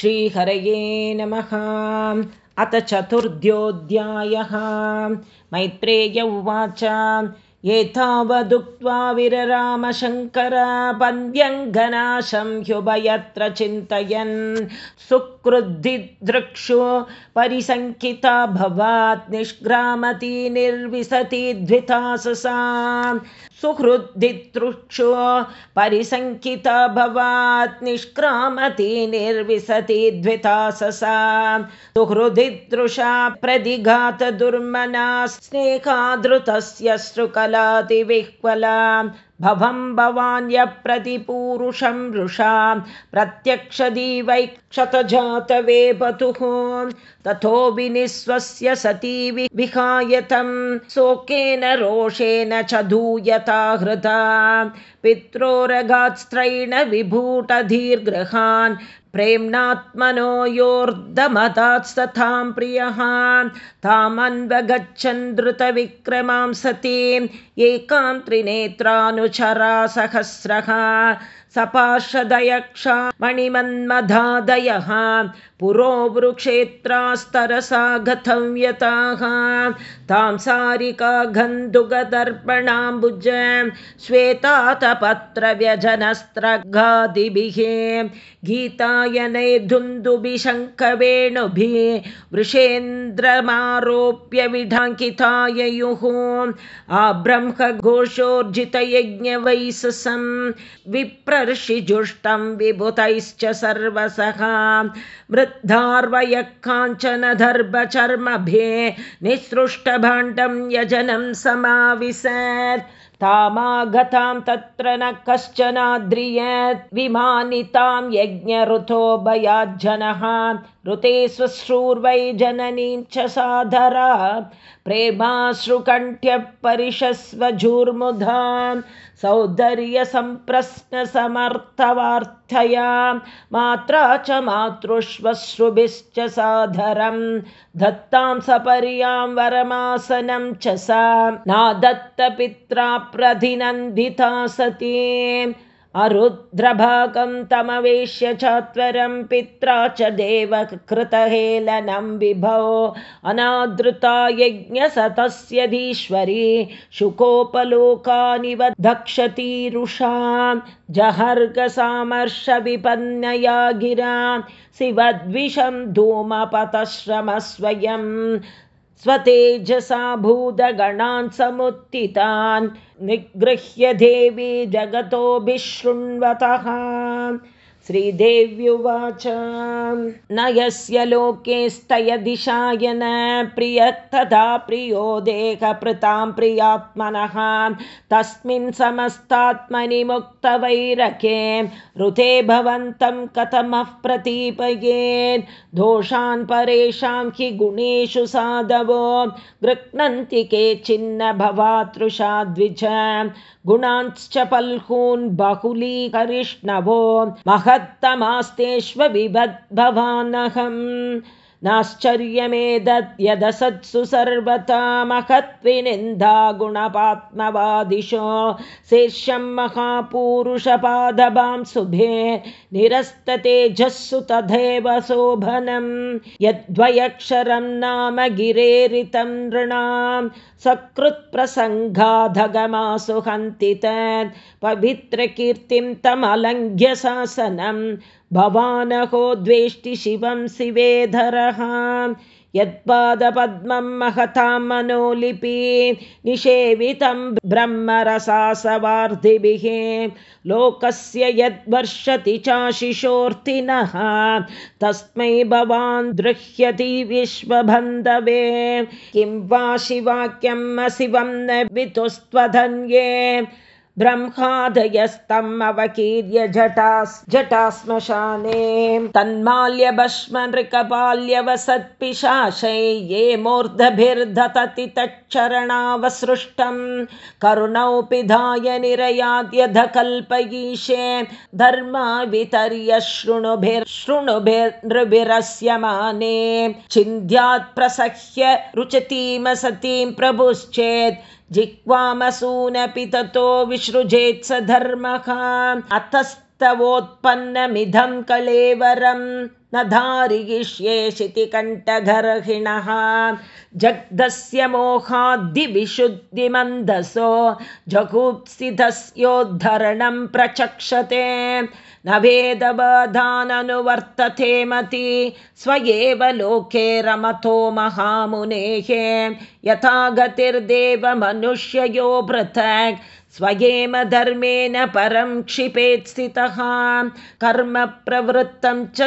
श्रीहरये नमः। अथ चतुर्ध्योऽध्यायः मैत्रेय उवाच। एतावदुक्त्वा विररामशङ्करपन्द्यङ्गनाशं ह्युभयत्र चिन्तयन् सुकृद्धिदृक्षु परिसङ्किता भवात् निष्ग्रामती निर्विशति द्विताससा सुहृद्धितृक्षु परिसङ्किता भवात् निष्क्रामति निर्विशति द्विताससा सुहृदिदृशा प्रतिघातदुर्मना स्नेहादृतस्य श्रुकलातिविह्वला भवं भवान्यप्रतिपूरुषं रुषा प्रत्यक्षदीवैक्षतजातवे पतुः ततो विनिस्वस्य सती विहायतं शोकेन रोषेण च धूयता हृदा। पित्रोरगात्स्त्रैण विभूटधीर्गृहान् प्रेम्णात्मनो सतीम् एकां त्रिनेत्रानुचरा सहस्रः। सपार्षदयक्षा मणिमन्मधादयः पुरो वृक्षेत्रास्तरसा सारिका गन्धुगदर्पणाम्बुज श्वेतातपत्रव्यजनस्त्रगादिभिः। गीतायने धुन्दुभिशङ्खवेणुभिः वृषेन्द्रमारोप्य विढाङ्किताययुः आब्रह्मघोषोर्जितयज्ञवैससं विप्रर्षिजुष्टं विभुतैश्च सर्वसः। वृद्धार्वयः दर्भचर्मभे निःसृष्टभाण्डं यजनं समाविशत्। तामागतां तत्र न कश्चनाद्रियत्। विमानितां यज्ञऋतो भयाज्जनः ऋते स्वश्रूर्वै जननीं च साधरा। प्रेमाश्रुकण्ठ्य परिशस्वजूर्मुधां सौन्दर्यसम्प्रश्नसमर्थवार्थया मात्रा च मातृश्वश्रुभिश्च साधरं दत्तां सपर्यां वरमासनं च सा। नादत्तपित्रा प्रधिनन्दिता सती अरुद्रभागं तमवेश्य चात्वरं पित्रा च देवकृतहेलनं विभो। अनादृता यज्ञसतस्यधीश्वरी शुकोपलोकानिव दक्षतीरुषां जहर्गसामर्षविपन्नया गिरा शिवद्विषं धूमपतश्रमस्वयम् स्वतेजसा भूतगणान् समुत्थितान् निगृह्य देवी जगतोऽभिशृण्वतः श्रीदेव्युवाच। न यस्य लोके स्तयदिशाय न प्रियस्तथा प्रियो देहभृतां प्रियात्मनः। तस्मिन् समस्तात्मनि मुक्तवैरके ऋते भवन्तं कथमः प्रतीपयेत्। दोषान् परेषां हि गुणेषु साधवो गृह्णन्ति केचिन्न भवातृषा द्विज। गुणांश्च पल्हून् बहुलीकरिष्णवो महत्तमास्तेष्व विभद्भवानहम् नाश्चर्यमेदत् यदसत्सु सर्वता महत्विनिन्दा गुणपात्मवादिशो शीर्षं महापूरुषपादभां शुभे निरस्ततेजस्सु तथैव शोभनं। यद्वयक्षरं नाम गिरेरितं नृणां सकृत्प्रसङ्गाधगमासु हन्ति तत् पवित्रकीर्तिं तमलङ्घ्य शासनं भवानहो द्वेष्टि शिवं शिवेधरः यत्पादपद्मं महतां मनोलिपि निषेवितं ब्रह्मरसासवार्धिभिः। लोकस्य यद्वर्षति चाशिशोर्तिनः तस्मै भवान् दृह्यति विश्वबन्धवे। किं वा शिवाक्यम् अशिवं न वितुस्त्वधन्ये ब्रह्मादयस्तम् अवकीर्य जटास् जटाश्मशाने तन्माल्यभस्म नृकपाल्यवसत्पिशाशै ये मूर्धभिर्दतति तच्चरणावसृष्टं करुणौ पिधाय निरयाद्यधकल्पयीशे धर्मा वितर्य शृणुभिर्शृणुभिर्नृभिरस्य माने चिन्ध्यात् प्रसह्य रुचतीम सतीं प्रभुश्चेत् जिह्वामसूनपि ततो विसृजेत् स धर्मः। अतस्त तवोत्पन्नमिदं कलेवरं न धारियिष्ये शितिकण्ठगर्हिणः जग्धस्य मोहाद्दिविशुद्धिमन्दसो जगुप्सितस्योद्धरणं प्रचक्षते। न वेदवधाननुवर्तते मति स्व एव लोके रमतो महामुनेः। यथा गतिर्देवमनुष्ययो पृथक् स्वयेम धर्मेण परं क्षिपेत् स्थितः कर्म प्रवृत्तं च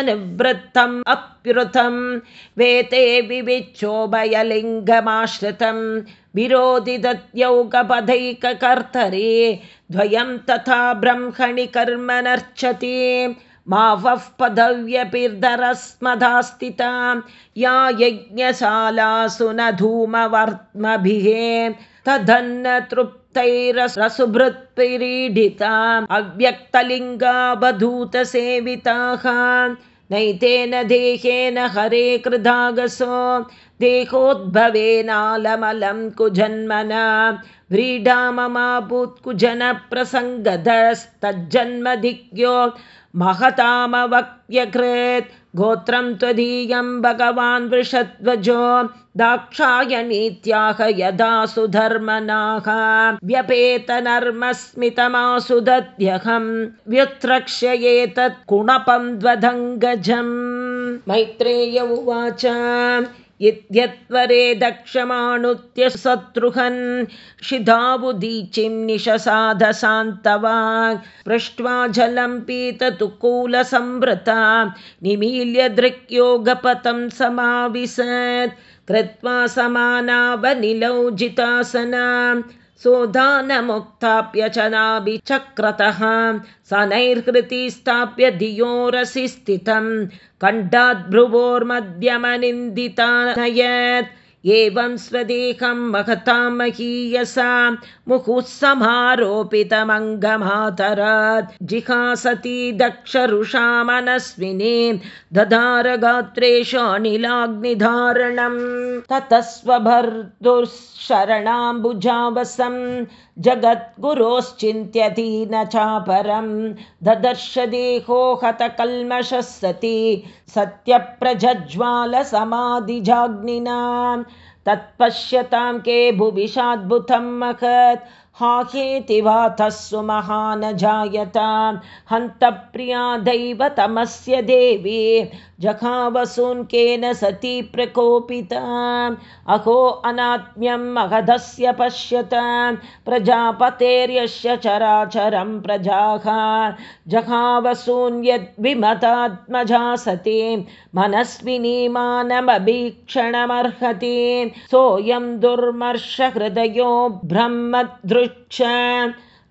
निवृत्तम् अप्युतं वेते विविच्छोभयलिङ्गमाश्रितं विरोधिदत्यौकपदैककर्तरे द्वयं तथा ब्रह्मणि कर्म नर्चति मा वः पदव्यपिर्धरस्मधास्थिता या यज्ञशालासु न धूमवर्त्मभिः। तदन्न तैरसुभृत्पिरीडिता अव्यक्तलिङ्गावधूतसेविताः नैतेन देहेन हरे कृधागसो देहोद्भवेनालमलं कुजन्मना। व्रीडाममाभूत्कुजनप्रसङ्गदस्तज्जन्मधिक्यो महतामवक्यकृत् गोत्रं त्वदीयं भगवान् वृषध्वजो दाक्षायणीत्याह यदा सुधर्मनाः व्यपेतनर्मस्मितमासु दध्यहं व्युत्रक्ष्य एतत् कुणपं द्वदङ्गजम् मैत्रेय उवाच यद्यत्वरे दक्षमाणुत्य शत्रुहन् शिधाबुदीचिं निशसाधसान्तवाक् पृष्ट्वा जलं पीततुकूलसंवृता निमील्य दृक्योगपतं समाविशत् कृत्वा समानावनिलौ सोदानमुक्ताप्य च नाभिचक्रतः स नैर्हृति स्थाप्य धियोरसि स्थितं कण्ठाद्भ्रुवोर्मध्यमनिन्दितानयत् एवं स्वदेहं महतां महीयसा मुहुः समारोपितमङ्गमातरात् जिहासती दक्षरुषा मनस्विनी दधारगात्रेषु अनिलाग्निधारणं ततः स्वभर्तुशरणाम्बुजावसं जगद्गुरोश्चिन्त्यति न चापरं ददर्श देहो हतकल्मषः सति। सत्यप्रज्ज्वालसमाधिजाग्निना तत्पश्यतां के भुविषाद्भुतं महत् हाहेति वातः सुमहान जायता हन्तप्रिया दैवतमस्य देवी जघावसून्केन सती प्रकोपिता। अहो अनात्म्यं महदस्य पश्यत। प्रजापतेर्यस्य चराचरं प्रजाः। जघावसून्यद्विमतात्मजा सति मनस्विनी मानमभीक्षणमर्हति सोऽयं दुर्मर्षहृदयो ब्रह्मदृक्ष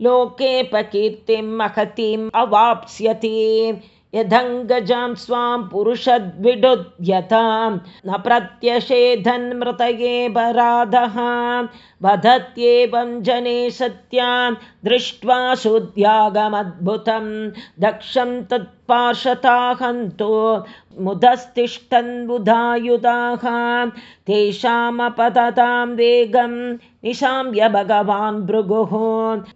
लोकेऽपकीर्तिं महतीम् अवाप्स्यति यदङ्गजां स्वां पुरुषद्विडुद्यतां न प्रत्यषेधन्मृतये पराधः वदत्येवं जने सत्यां दृष्ट्वा शुद्ध्यागमद्भुतं दक्षं तत्पार्शताहन्तो मुदस्तिष्ठन्बुधायुधाः तेषामपततां वेगं निशाम्य भगवान् भृगुः।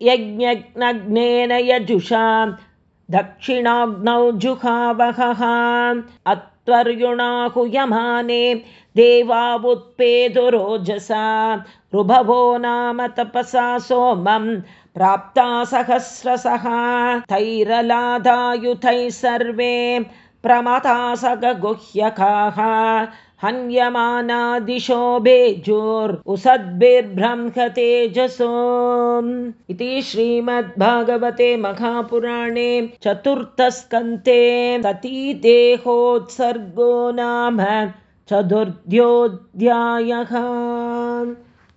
यज्ञग्नेन यजुषां दक्षिणाग्नौ जुहावहः अत्वर्युणाहुयमाने देवावुत्पेदुरोजसा। रुभवो नाम तपसा सोमं प्राप्ता सहस्रशः तैरलादायुधैः सर्वे प्रमथासगगुह्यकाः हन्यमानादिशो बेजोर्सद्भिर्ब्रह्मतेजसो इति श्रीमद्भागवते महापुराणे चतुर्थस्कन्ते सतीदेहोत्सर्गो नाम चतुर्थ्योऽध्यायः।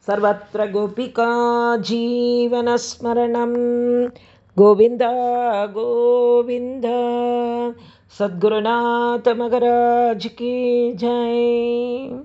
सर्वत्र गोपिका जीवनस्मरणं गोविन्द गोविन्द सद्गुरुनाथ की जय